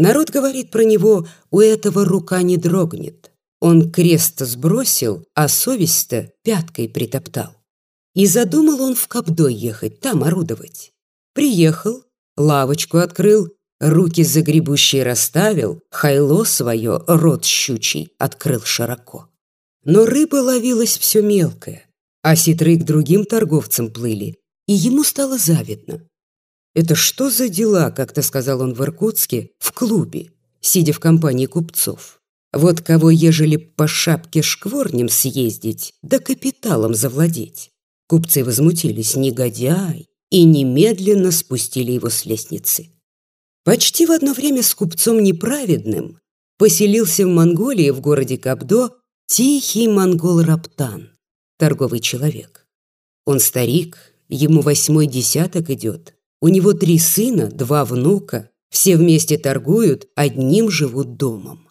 Народ говорит про него, у этого рука не дрогнет. Он крест сбросил, а совесть-то пяткой притоптал. И задумал он в Кобдой ехать, там орудовать. Приехал, лавочку открыл, руки загребущие расставил, хайло свое, рот щучий, открыл широко. Но рыба ловилась все мелкая, а ситры к другим торговцам плыли, и ему стало завидно. «Это что за дела?» – как-то сказал он в Иркутске, в клубе, сидя в компании купцов. «Вот кого, ежели по шапке шкворнем съездить, да капиталом завладеть». Купцы возмутились, негодяй, и немедленно спустили его с лестницы. Почти в одно время с купцом неправедным поселился в Монголии в городе Кабдо тихий монгол Раптан, торговый человек. Он старик, ему восьмой десяток идет, у него три сына, два внука, все вместе торгуют, одним живут домом.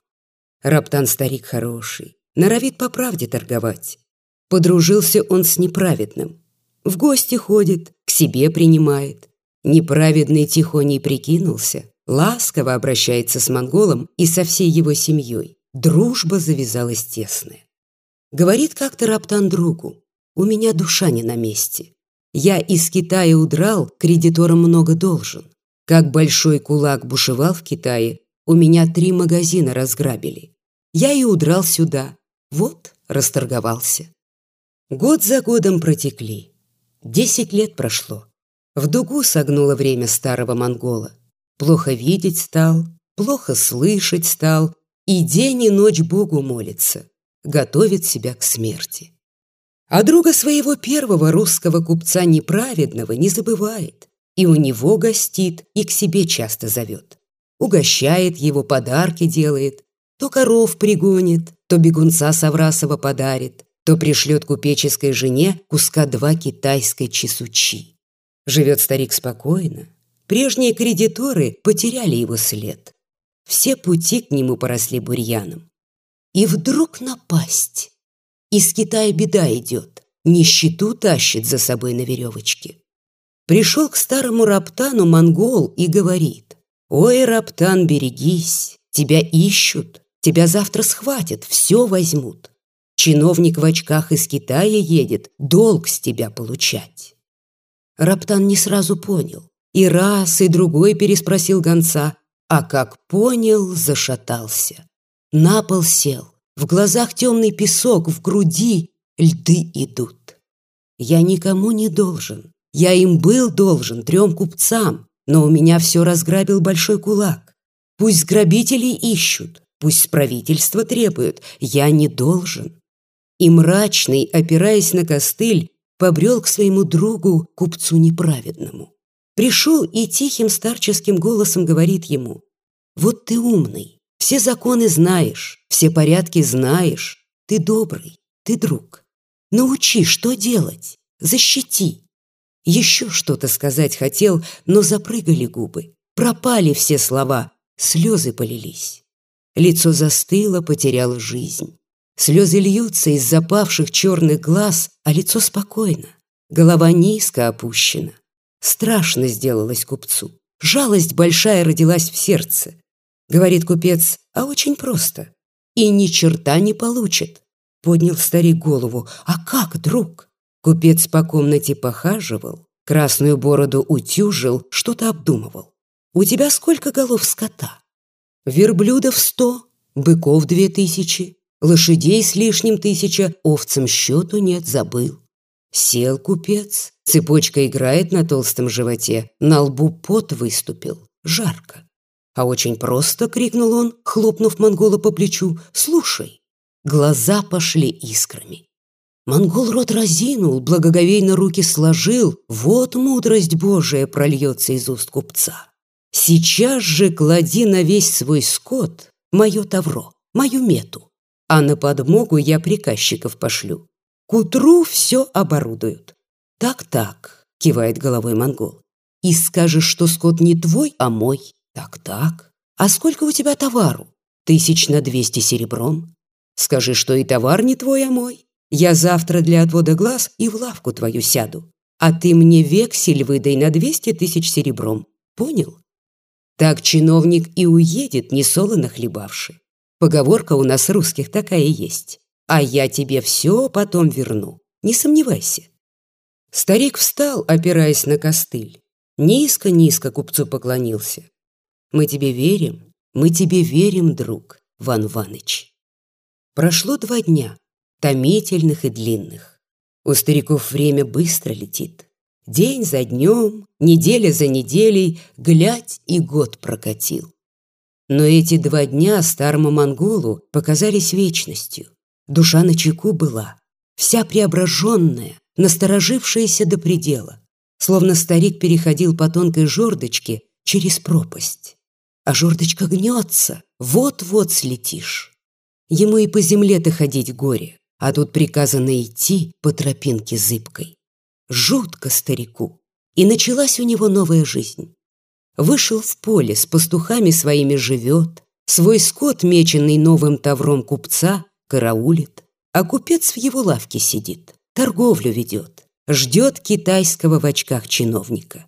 Раптан старик хороший, норовит по правде торговать. Подружился он с неправедным. В гости ходит, к себе принимает. Неправедный тихоней прикинулся, ласково обращается с монголом и со всей его семьей. Дружба завязалась тесная. Говорит как-то Раптан другу, «У меня душа не на месте. Я из Китая удрал, кредиторам много должен. Как большой кулак бушевал в Китае, у меня три магазина разграбили. Я и удрал сюда. Вот, расторговался. Год за годом протекли. Десять лет прошло. В дугу согнуло время старого монгола. Плохо видеть стал, плохо слышать стал, и день и ночь Богу молится, готовит себя к смерти. А друга своего первого русского купца неправедного не забывает, и у него гостит, и к себе часто зовет. Угощает его, подарки делает, то коров пригонит, то бегунца Саврасова подарит, то пришлет купеческой жене куска два китайской чесучи. Живет старик спокойно. Прежние кредиторы потеряли его след. Все пути к нему поросли бурьяном. И вдруг напасть. Из Китая беда идет, нищету тащит за собой на веревочке. Пришел к старому Раптану монгол и говорит, «Ой, Раптан, берегись, тебя ищут, тебя завтра схватят, все возьмут. Чиновник в очках из Китая едет, долг с тебя получать». Раптан не сразу понял, и раз, и другой переспросил гонца, а как понял, зашатался. На пол сел, в глазах темный песок, в груди льды идут. Я никому не должен. Я им был должен, трем купцам, но у меня все разграбил большой кулак. Пусть грабителей ищут, пусть с правительства требуют, я не должен. И мрачный, опираясь на костыль, побрел к своему другу, купцу неправедному. Пришел и тихим старческим голосом говорит ему, «Вот ты умный, все законы знаешь, все порядки знаешь. Ты добрый, ты друг. Научи, что делать, защити. Еще что-то сказать хотел, но запрыгали губы. Пропали все слова, слезы полились. Лицо застыло, потеряло жизнь. Слезы льются из запавших черных глаз, а лицо спокойно. Голова низко опущена. Страшно сделалось купцу. Жалость большая родилась в сердце. Говорит купец, а очень просто. И ни черта не получит. Поднял старик голову. А как, друг? Купец по комнате похаживал, красную бороду утюжил, что-то обдумывал. У тебя сколько голов скота? Верблюдов сто, быков две тысячи, лошадей с лишним тысяча, овцам счету нет, забыл. Сел купец, цепочка играет на толстом животе, на лбу пот выступил, жарко. А очень просто, крикнул он, хлопнув монгола по плечу. Слушай. Глаза пошли искрами. Монгол рот разинул, благоговейно руки сложил. Вот мудрость Божия прольется из уст купца. Сейчас же клади на весь свой скот мое тавро, мою мету, а на подмогу я приказчиков пошлю. К утру все оборудуют. Так-так, кивает головой монгол. И скажешь, что скот не твой, а мой. Так-так. А сколько у тебя товару? Тысяч на двести серебром. Скажи, что и товар не твой, а мой. Я завтра для отвода глаз и в лавку твою сяду. А ты мне вексель выдай на двести тысяч серебром. Понял? Так чиновник и уедет, не солоно хлебавши. Поговорка у нас русских такая есть. А я тебе все потом верну, не сомневайся. Старик встал, опираясь на костыль. Низко-низко купцу поклонился. Мы тебе верим, мы тебе верим, друг, Ван Ваныч. Прошло два дня, томительных и длинных. У стариков время быстро летит. День за днем, неделя за неделей, глядь и год прокатил. Но эти два дня старому монголу показались вечностью. Душа на чеку была, вся преображенная, насторожившаяся до предела, словно старик переходил по тонкой жердочке через пропасть. А жердочка гнется, вот-вот слетишь. Ему и по земле-то ходить горе, а тут приказано идти по тропинке зыбкой. Жутко старику. И началась у него новая жизнь. Вышел в поле, с пастухами своими живет, свой скот, меченный новым тавром купца, караулит, а купец в его лавке сидит, торговлю ведет, ждет китайского в очках чиновника.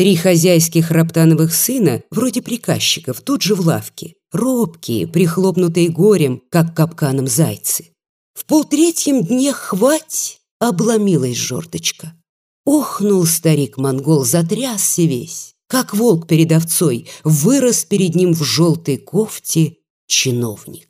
Три хозяйских роптановых сына, вроде приказчиков, тут же в лавке, робкие, прихлопнутые горем, как капканом зайцы. В полтретьем дне хвать обломилась жердочка. Охнул старик-монгол, затрясся весь, как волк перед овцой, вырос перед ним в желтой кофте чиновник.